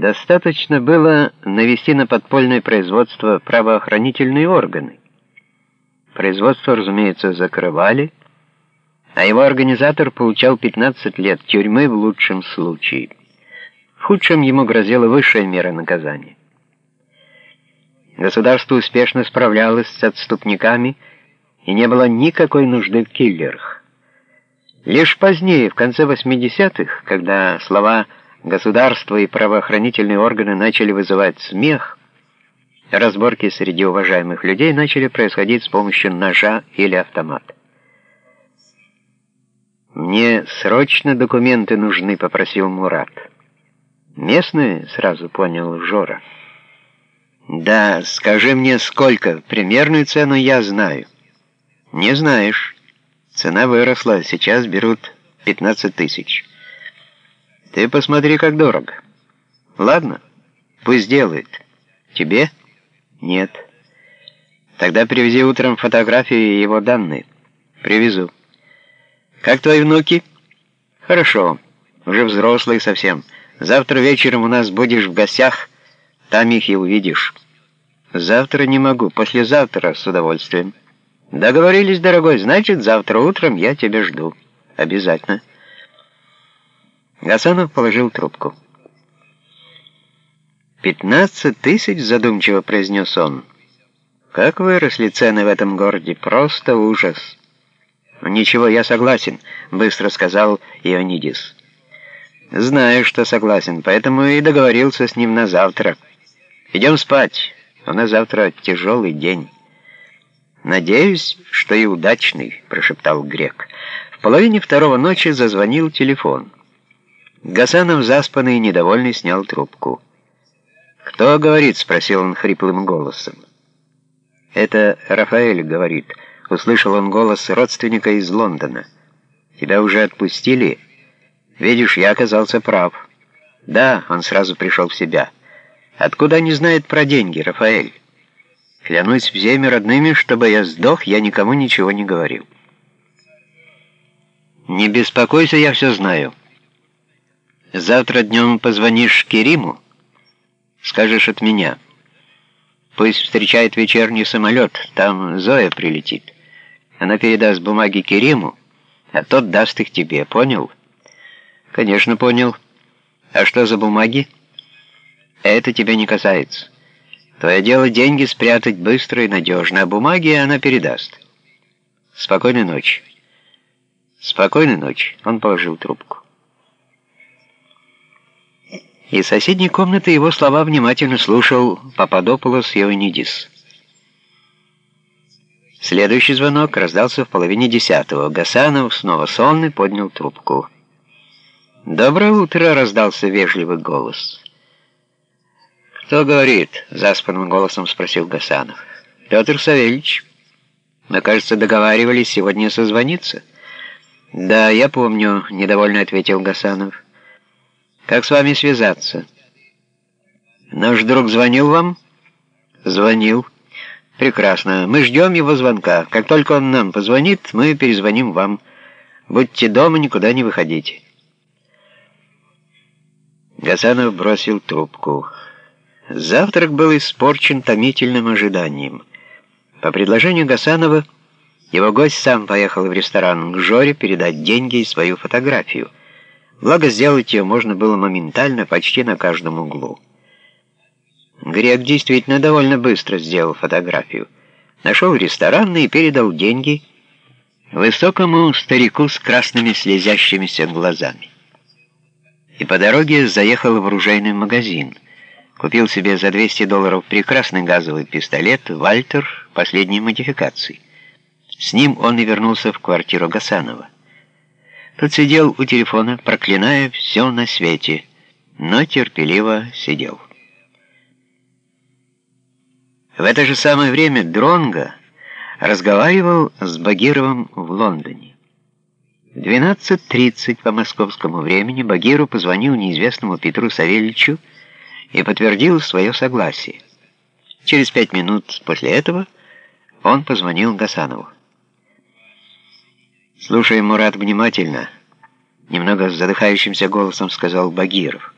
Достаточно было навести на подпольное производство правоохранительные органы. Производство, разумеется, закрывали, а его организатор получал 15 лет тюрьмы в лучшем случае. В худшем ему грозила высшая мера наказания. Государство успешно справлялось с отступниками, и не было никакой нужды в киллерах. Лишь позднее, в конце 80-х, когда слова «государство» и правоохранительные органы начали вызывать смех, разборки среди уважаемых людей начали происходить с помощью ножа или автомата. «Мне срочно документы нужны», — попросил Мурат. «Местные?» — сразу понял Жора. «Да, скажи мне, сколько? Примерную цену я знаю». «Не знаешь. Цена выросла, сейчас берут 15 тысяч». «Ты посмотри, как дорого». «Ладно, пусть делает. Тебе?» «Нет». «Тогда привези утром фотографии и его данные». «Привезу». «Как твои внуки?» «Хорошо, уже взрослые совсем. Завтра вечером у нас будешь в гостях, там их и увидишь». «Завтра не могу, послезавтра с удовольствием». «Договорились, дорогой, значит, завтра утром я тебя жду. Обязательно». Гасанов положил трубку. «Пятнадцать тысяч?» — задумчиво произнес он. «Как выросли цены в этом городе, просто ужас!» «Ничего, я согласен», — быстро сказал Ионидис. «Знаю, что согласен, поэтому и договорился с ним на завтра. Идем спать, у нас завтра тяжелый день». «Надеюсь, что и удачный», — прошептал Грек. В половине второго ночи зазвонил телефон. Гасанов, заспанный и недовольный, снял трубку. «Кто говорит?» — спросил он хриплым голосом. «Это Рафаэль говорит», — услышал он голос родственника из Лондона. «Тебя уже отпустили? Видишь, я оказался прав». «Да», — он сразу пришел в себя. «Откуда не знает про деньги, Рафаэль?» Клянусь всеми родными, чтобы я сдох, я никому ничего не говорил. Не беспокойся, я все знаю. Завтра днем позвонишь Кериму, скажешь от меня. Пусть встречает вечерний самолет, там Зоя прилетит. Она передаст бумаги Кериму, а тот даст их тебе, понял? Конечно, понял. А что за бумаги? Это тебя не касается. Твое дело деньги спрятать быстро и надежно, а бумаги она передаст. Спокойной ночи. Спокойной ночи. Он положил трубку. Из соседней комнаты его слова внимательно слушал Пападополос Ионидис. Следующий звонок раздался в половине десятого. Гасанов, снова сонный, поднял трубку. «Доброе утро!» — раздался вежливый голос. «Кто говорит?» — заспанным голосом спросил Гасанов. «Петр Савельевич. Мы, кажется, договаривались сегодня созвониться». «Да, я помню», — недовольно ответил Гасанов. «Как с вами связаться?» «Наш друг звонил вам?» «Звонил». «Прекрасно. Мы ждем его звонка. Как только он нам позвонит, мы перезвоним вам. Будьте дома, никуда не выходите». Гасанов бросил трубку. Завтрак был испорчен томительным ожиданием. По предложению Гасанова, его гость сам поехал в ресторан к Жоре передать деньги и свою фотографию. Благо, сделать ее можно было моментально, почти на каждом углу. Грек действительно довольно быстро сделал фотографию. Нашел ресторан и передал деньги высокому старику с красными слезящимися глазами. И по дороге заехал в оружейный магазин — Купил себе за 200 долларов прекрасный газовый пистолет «Вальтер» последней модификации. С ним он и вернулся в квартиру Гасанова. Тот сидел у телефона, проклиная все на свете, но терпеливо сидел. В это же самое время Дронго разговаривал с Багировым в Лондоне. В 12.30 по московскому времени Багиру позвонил неизвестному Петру Савельичу, и подтвердил свое согласие. Через пять минут после этого он позвонил Гасанову. «Слушай, Мурат, внимательно», — немного задыхающимся голосом сказал Багиров.